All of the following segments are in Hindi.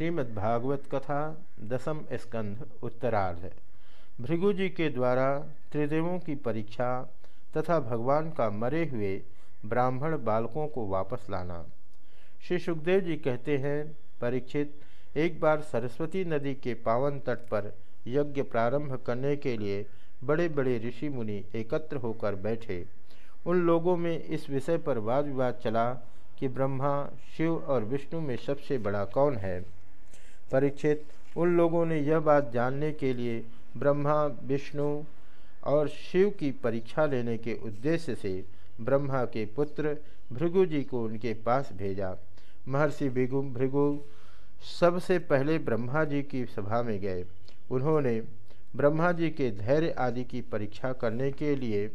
श्रीमद्भागवत कथा दसम स्कंध उत्तरार्ध। भृगु जी के द्वारा त्रिदेवों की परीक्षा तथा भगवान का मरे हुए ब्राह्मण बालकों को वापस लाना। श्री सुखदेव जी कहते हैं, परीक्षित, एक बार सरस्वती नदी के पावन तट पर यज्ञ प्रारंभ करने के लिए बड़े बड़े ऋषि मुनि एकत्र होकर बैठे। उन लोगों में इस विषय पर वाद विवाद चला कि ब्रह्मा, शिव और विष्णु में सबसे बड़ा कौन है? परीक्षित उन लोगों ने यह बात जानने के लिए ब्रह्मा, विष्णु और शिव की परीक्षा लेने के उद्देश्य से ब्रह्मा के पुत्र भृगु जी को उनके पास भेजा। महर्षि भृगु भृगु सबसे पहले ब्रह्मा जी की सभा में गए। उन्होंने ब्रह्मा जी के धैर्य आदि की परीक्षा करने के लिए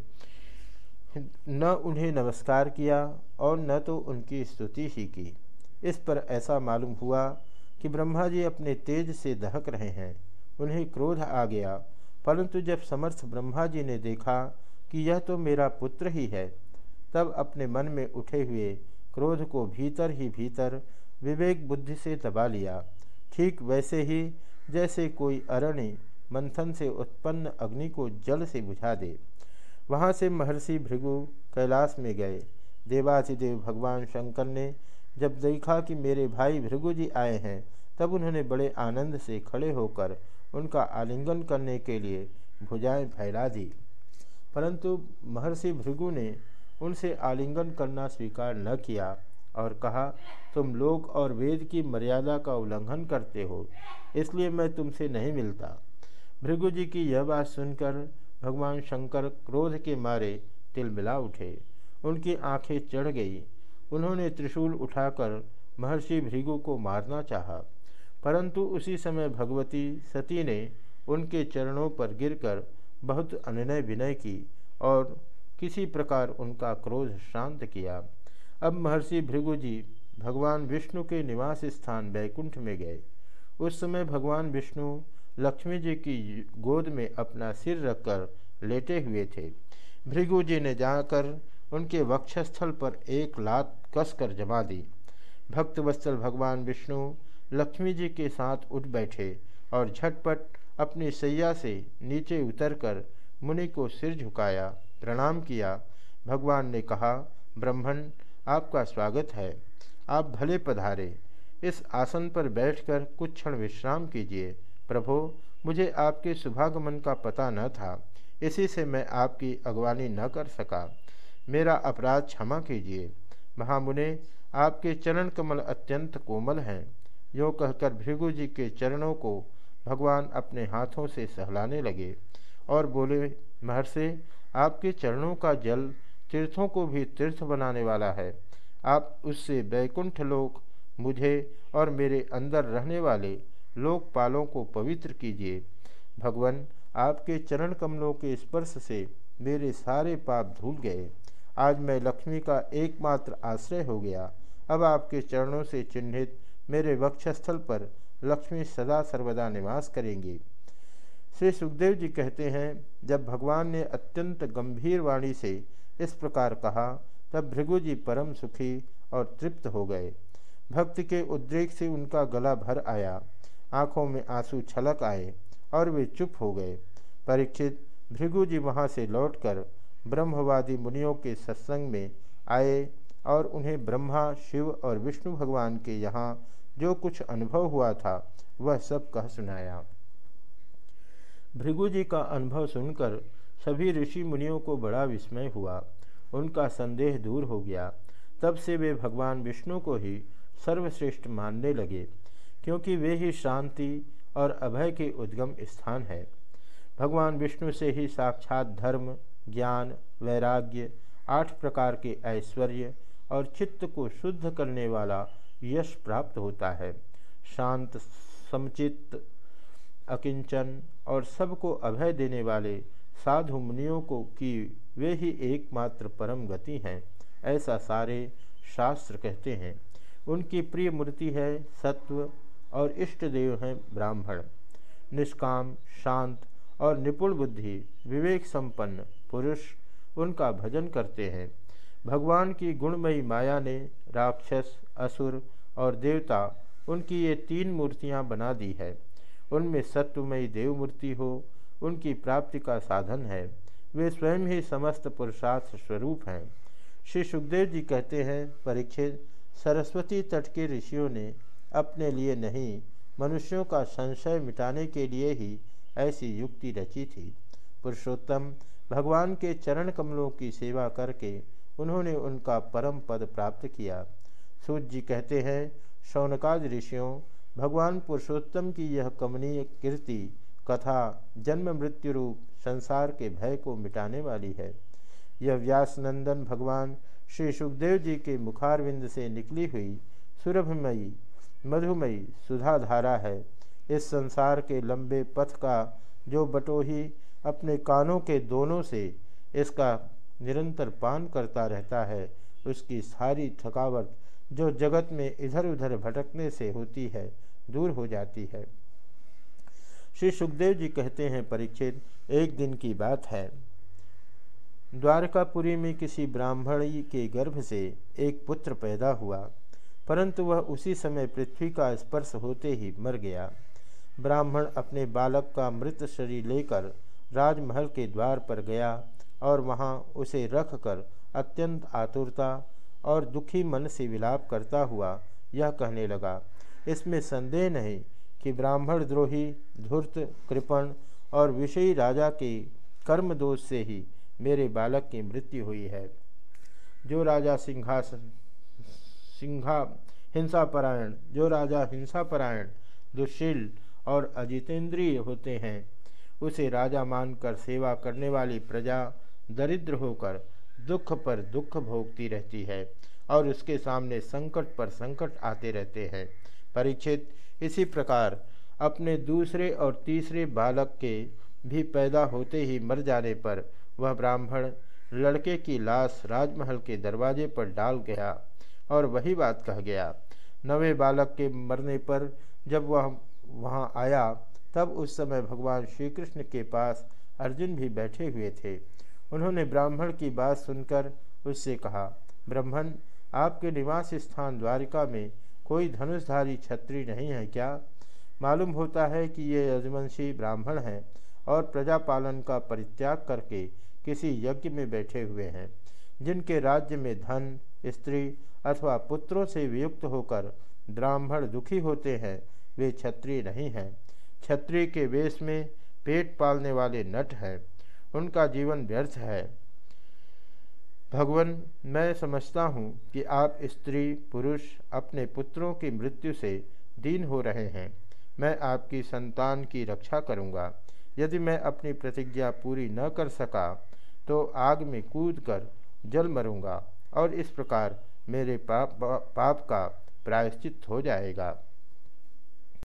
न उन्हें नमस्कार किया और न तो उनकी स्तुति ही की। इस पर ऐसा मालूम हुआ कि ब्रह्मा जी अपने तेज से दहक रहे हैं, उन्हें क्रोध आ गया। परंतु जब समर्थ ब्रह्मा जी ने देखा कि यह तो मेरा पुत्र ही है, तब अपने मन में उठे हुए क्रोध को भीतर ही भीतर विवेक बुद्धि से दबा लिया। ठीक वैसे ही जैसे कोई अरण्य मंथन से उत्पन्न अग्नि को जल से बुझा दे। वहाँ से महर्षि भृगु कैलाश में गए। देवाधिदेव भगवान शंकर ने जब देखा कि मेरे भाई भृगु जी आए हैं, तब उन्होंने बड़े आनंद से खड़े होकर उनका आलिंगन करने के लिए भुजाएँ फैला दी। परंतु महर्षि भृगु ने उनसे आलिंगन करना स्वीकार न किया और कहा, तुम लोक और वेद की मर्यादा का उल्लंघन करते हो, इसलिए मैं तुमसे नहीं मिलता। भृगु जी की यह बात सुनकर भगवान शंकर क्रोध के मारे तिलमिला उठे। उनकी आँखें चढ़ गई। उन्होंने त्रिशूल उठाकर महर्षि भृगु को मारना चाहा, परंतु उसी समय भगवती सती ने उनके चरणों पर गिरकर बहुत अनुनय विनय की और किसी प्रकार उनका क्रोध शांत किया। अब महर्षि भृगु जी भगवान विष्णु के निवास स्थान बैकुंठ में गए। उस समय भगवान विष्णु लक्ष्मी जी की गोद में अपना सिर रखकर लेटे हुए थे। भृगु जी ने जाकर उनके वक्षस्थल पर एक लात कसकर जमा दी। भक्तवत्सल भगवान विष्णु लक्ष्मी जी के साथ उठ बैठे और झटपट अपनी सैया से नीचे उतरकर मुनि को सिर झुकाया, प्रणाम किया। भगवान ने कहा, ब्राह्मण, आपका स्वागत है। आप भले पधारे। इस आसन पर बैठकर कुछ क्षण विश्राम कीजिए। प्रभो, मुझे आपके शुभागमन का पता न था। इसी से मैं आपकी अगवानी न कर सका। मेरा अपराध क्षमा कीजिए। महामुने, आपके चरण कमल अत्यंत कोमल हैं। यो कहकर भृगु जी के चरणों को भगवान अपने हाथों से सहलाने लगे और बोले, महर्षि, आपके चरणों का जल तीर्थों को भी तीर्थ बनाने वाला है। आप उससे बैकुंठ लोक, मुझे और मेरे अंदर रहने वाले लोकपालों को पवित्र कीजिए। भगवान, आपके चरण कमलों के स्पर्श से मेरे सारे पाप धूल गए। आज मैं लक्ष्मी का एकमात्र आश्रय हो गया। अब आपके चरणों से चिन्हित मेरे वक्षस्थल पर लक्ष्मी सदा सर्वदा निवास करेंगी। श्री सुखदेव जी कहते हैं, जब भगवान ने अत्यंत गंभीर वाणी से इस प्रकार कहा, तब भृगु जी परम सुखी और तृप्त हो गए। भक्त के उद्रेक से उनका गला भर आया। आँखों में आँसू छलक आए और वे चुप हो गए। परीक्षित भृगु जी वहाँ से लौटकर ब्रह्मवादी मुनियों के सत्संग में आए और उन्हें ब्रह्मा, शिव और विष्णु भगवान के यहाँ जो कुछ अनुभव हुआ था, वह सब कह सुनाया। भृगु जी का अनुभव सुनकर सभी ऋषि मुनियों को बड़ा विस्मय हुआ। उनका संदेह दूर हो गया। तब से वे भगवान विष्णु को ही सर्वश्रेष्ठ मानने लगे, क्योंकि वे ही शांति और अभय के उद्गम स्थान है। भगवान विष्णु से ही साक्षात धर्म ज्ञान, वैराग्य, आठ प्रकार के ऐश्वर्य और चित्त को शुद्ध करने वाला यश प्राप्त होता है। शांत समचित्त अकिंचन और सबको अभय देने वाले साधु मुनियों को कि वे ही एकमात्र परम गति हैं, ऐसा सारे शास्त्र कहते हैं। उनकी प्रिय मूर्ति है सत्व और इष्ट देव हैं ब्राह्मण। निष्काम, शांत और निपुण बुद्धि विवेक संपन्न पुरुष उनका भजन करते हैं। भगवान की गुणमयी माया ने राक्षस, असुर और देवता उनकी ये तीन मूर्तियाँ बना दी है। उनमें सत्वमयी देव मूर्ति हो, उनकी प्राप्ति का साधन है। वे स्वयं ही समस्त पुरुषार्थ स्वरूप हैं। श्री सुखदेव जी कहते हैं, परीक्षित, सरस्वती तट के ऋषियों ने अपने लिए नहीं, मनुष्यों का संशय मिटाने के लिए ही ऐसी युक्ति रची थी। पुरुषोत्तम भगवान के चरण कमलों की सेवा करके उन्होंने उनका परम पद प्राप्त किया। सूर्य जी कहते हैं शौनकाज ऋषियों, भगवान पुरुषोत्तम की यह कमनीय कीर्ति, कथा, जन्म मृत्यु रूप, संसार के भय को मिटाने वाली है। यह व्यासनंदन भगवान श्री सुखदेव जी के मुखारविंद से निकली हुई सुरभमयी, मधुमयी सुधाधारा है। इस संसार के लंबे पथ का जो बटोही अपने कानों के दोनों से इसका निरंतर पान करता रहता है। उसकी सारी थकावट जो जगत में इधर उधर भटकने से होती है, दूर हो जाती है। श्री सुखदेव जी कहते हैं, परीक्षित, एक दिन की बात है। द्वारकापुरी में किसी ब्राह्मणी के गर्भ से एक पुत्र पैदा हुआ, परंतु वह उसी समय पृथ्वी का स्पर्श होते ही मर गया। ब्राह्मण अपने बालक का मृत शरीर लेकर राजमहल के द्वार पर गया और वहाँ उसे रखकर अत्यंत आतुरता और दुखी मन से विलाप करता हुआ यह कहने लगा, इसमें संदेह नहीं कि ब्राह्मण द्रोही, धूर्त, कृपण और विषयी राजा के कर्म दोष से ही मेरे बालक की मृत्यु हुई है। जो राजा सिंहासन सिंहा, हिंसापरायण, जो राजा हिंसापरायण, दुशील और अजितेंद्रिय होते हैं उसे राजा मानकर सेवा करने वाली प्रजा दरिद्र होकर दुख पर दुख भोगती रहती है और उसके सामने संकट पर संकट आते रहते हैं। परीक्षित इसी प्रकार अपने दूसरे और तीसरे बालक के भी पैदा होते ही मर जाने पर वह ब्राह्मण लड़के की लाश राजमहल के दरवाजे पर डाल गया और वही बात कह गया। नवे बालक के मरने पर जब वह वहाँ आया तब उस समय भगवान श्री कृष्ण के पास अर्जुन भी बैठे हुए थे। उन्होंने ब्राह्मण की बात सुनकर उससे कहा ब्राह्मण आपके निवास स्थान द्वारिका में कोई धनुषधारी छत्री नहीं है क्या? मालूम होता है कि ये यजवंशी ब्राह्मण हैं और प्रजा पालन का परित्याग करके किसी यज्ञ में बैठे हुए हैं, जिनके राज्य में धन, स्त्री अथवा पुत्रों से वियुक्त होकर ब्राह्मण दुखी होते हैं, वे क्षत्रिय नहीं हैं। क्षत्रिय के वेश में पेट पालने वाले नट हैं। उनका जीवन व्यर्थ है। भगवान, मैं समझता हूँ कि आप स्त्री, पुरुष अपने पुत्रों की मृत्यु से दीन हो रहे हैं। मैं आपकी संतान की रक्षा करूँगा। यदि मैं अपनी प्रतिज्ञा पूरी न कर सका तो आग में कूद कर जल मरूँगा और इस प्रकार मेरे पाप पाप का प्रायश्चित हो जाएगा।